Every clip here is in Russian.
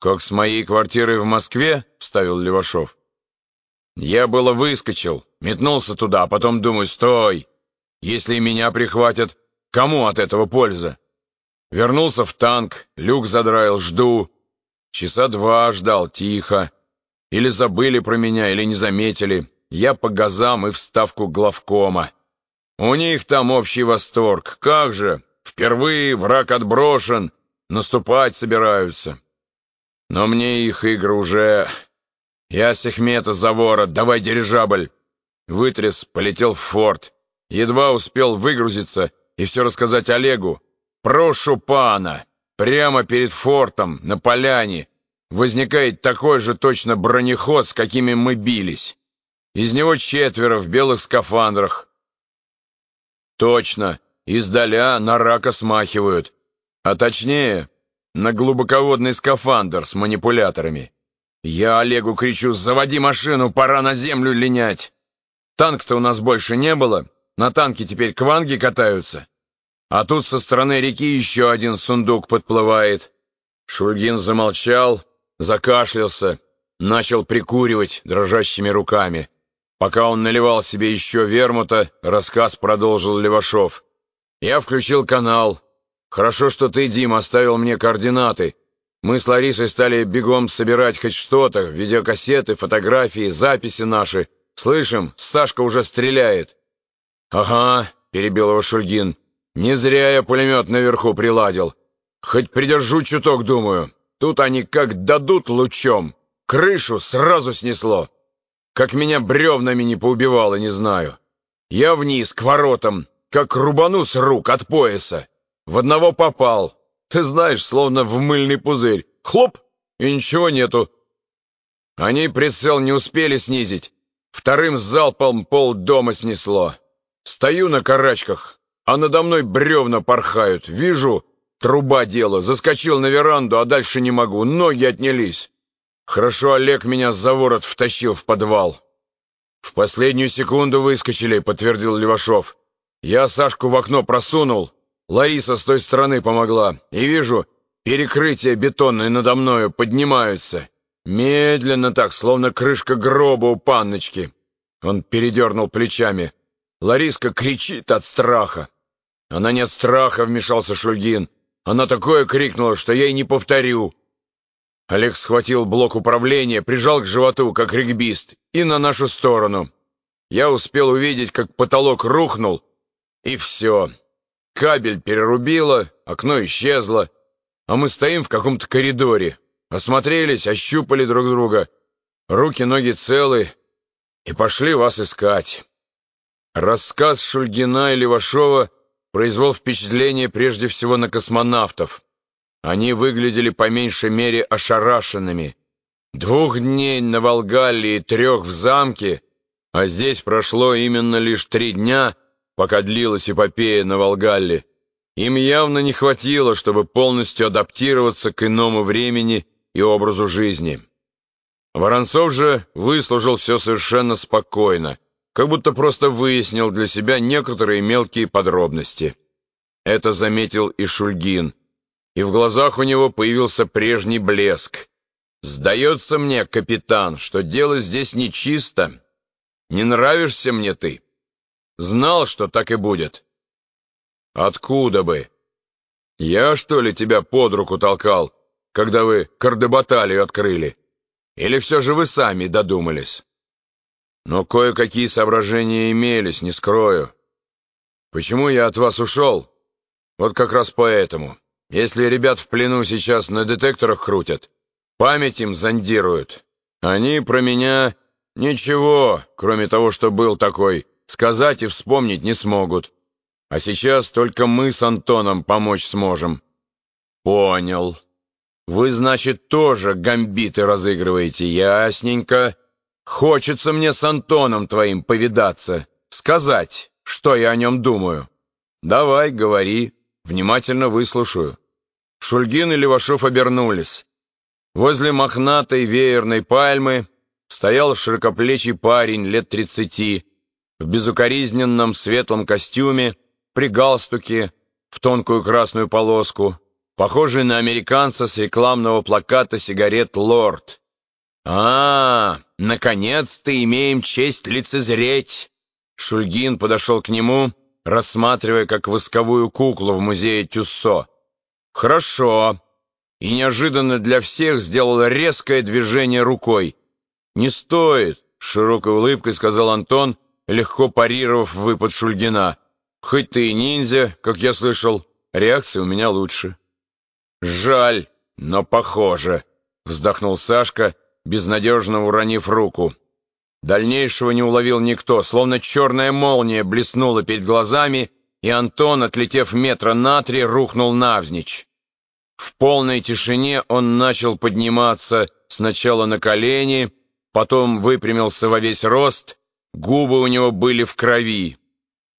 «Как с моей квартирой в Москве?» — вставил Левашов. «Я было выскочил, метнулся туда, а потом думаю, стой! Если меня прихватят, кому от этого польза?» Вернулся в танк, люк задраил, жду. Часа два ждал, тихо. Или забыли про меня, или не заметили. Я по газам и в ставку главкома. У них там общий восторг. Как же, впервые враг отброшен, наступать собираются. Но мне их игры уже... Я Сехмета за ворот, давай дирижабль. Вытряс, полетел в форт. Едва успел выгрузиться и все рассказать Олегу. Прошу пана, прямо перед фортом, на поляне, возникает такой же точно бронеход, с какими мы бились. Из него четверо в белых скафандрах. Точно, издаля на рака смахивают. А точнее, на глубоководный скафандр с манипуляторами. Я Олегу кричу, заводи машину, пора на землю линять. Танк-то у нас больше не было, на танке теперь кванги катаются. А тут со стороны реки еще один сундук подплывает. Шульгин замолчал, закашлялся, начал прикуривать дрожащими руками. Пока он наливал себе еще вермута, рассказ продолжил Левашов. Я включил канал. Хорошо, что ты, Дим, оставил мне координаты. Мы с Ларисой стали бегом собирать хоть что-то, видеокассеты, фотографии, записи наши. Слышим, Сашка уже стреляет. «Ага», — перебил его Шульгин, — «не зря я пулемет наверху приладил. Хоть придержу чуток, думаю. Тут они как дадут лучом. Крышу сразу снесло». Как меня бревнами не поубивало, не знаю. Я вниз, к воротам, как рубану с рук от пояса. В одного попал. Ты знаешь, словно в мыльный пузырь. Хлоп, и ничего нету. Они прицел не успели снизить. Вторым залпом пол дома снесло. Стою на карачках, а надо мной бревна порхают. Вижу, труба дело. Заскочил на веранду, а дальше не могу. Ноги отнялись. Хорошо Олег меня за ворот втащил в подвал. В последнюю секунду выскочили, подтвердил Левашов. Я Сашку в окно просунул. Лариса с той стороны помогла. И вижу, перекрытия бетонные надо мною поднимаются. Медленно так, словно крышка гроба у панночки. Он передернул плечами. Лариска кричит от страха. Она не от страха, вмешался Шульгин. Она такое крикнула, что я и не повторю. Олег схватил блок управления, прижал к животу, как регбист, и на нашу сторону. Я успел увидеть, как потолок рухнул, и все. Кабель перерубило, окно исчезло, а мы стоим в каком-то коридоре. Осмотрелись, ощупали друг друга. Руки-ноги целы, и пошли вас искать. Рассказ Шульгина и Левашова произвел впечатление прежде всего на космонавтов. Они выглядели по меньшей мере ошарашенными. Двух дней на Волгале и трех в замке, а здесь прошло именно лишь три дня, пока длилась эпопея на Волгале. Им явно не хватило, чтобы полностью адаптироваться к иному времени и образу жизни. Воронцов же выслужил все совершенно спокойно, как будто просто выяснил для себя некоторые мелкие подробности. Это заметил и Шульгин и в глазах у него появился прежний блеск. «Сдается мне, капитан, что дело здесь нечисто. Не нравишься мне ты. Знал, что так и будет». «Откуда бы? Я, что ли, тебя под руку толкал, когда вы кардебаталию открыли? Или все же вы сами додумались?» «Но кое-какие соображения имелись, не скрою. Почему я от вас ушел? Вот как раз поэтому». Если ребят в плену сейчас на детекторах крутят, память им зондируют. Они про меня ничего, кроме того, что был такой, сказать и вспомнить не смогут. А сейчас только мы с Антоном помочь сможем. Понял. Вы, значит, тоже гамбиты разыгрываете, ясненько. Хочется мне с Антоном твоим повидаться, сказать, что я о нем думаю. Давай, говори. Внимательно выслушаю». Шульгин и Левашов обернулись. Возле мохнатой веерной пальмы стоял широкоплечий парень лет тридцати, в безукоризненном светлом костюме, при галстуке, в тонкую красную полоску. похожий на американца с рекламного плаката сигарет «Лорд». «А, наконец-то имеем честь лицезреть!» Шульгин подошел к нему, рассматривая как восковую куклу в музее Тюссо. «Хорошо!» И неожиданно для всех сделал резкое движение рукой. «Не стоит!» — широкой улыбкой сказал Антон, легко парировав выпад Шульгина. «Хоть ты и ниндзя, как я слышал, реакция у меня лучше». «Жаль, но похоже», — вздохнул Сашка, безнадежно уронив руку. Дальнейшего не уловил никто, словно черная молния блеснула перед глазами, и Антон, отлетев метра на три, рухнул навзничь. В полной тишине он начал подниматься сначала на колени, потом выпрямился во весь рост, губы у него были в крови.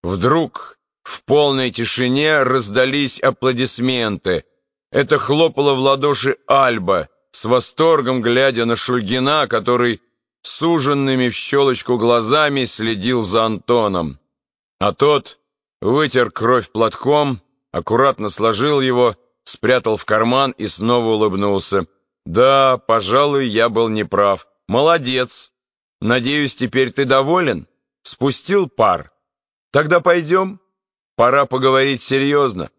Вдруг в полной тишине раздались аплодисменты. Это хлопала в ладоши Альба, с восторгом глядя на Шульгина, который суженными в щелочку глазами следил за Антоном. А тот вытер кровь платком, аккуратно сложил его, спрятал в карман и снова улыбнулся. «Да, пожалуй, я был неправ. Молодец. Надеюсь, теперь ты доволен? Спустил пар? Тогда пойдем. Пора поговорить серьезно».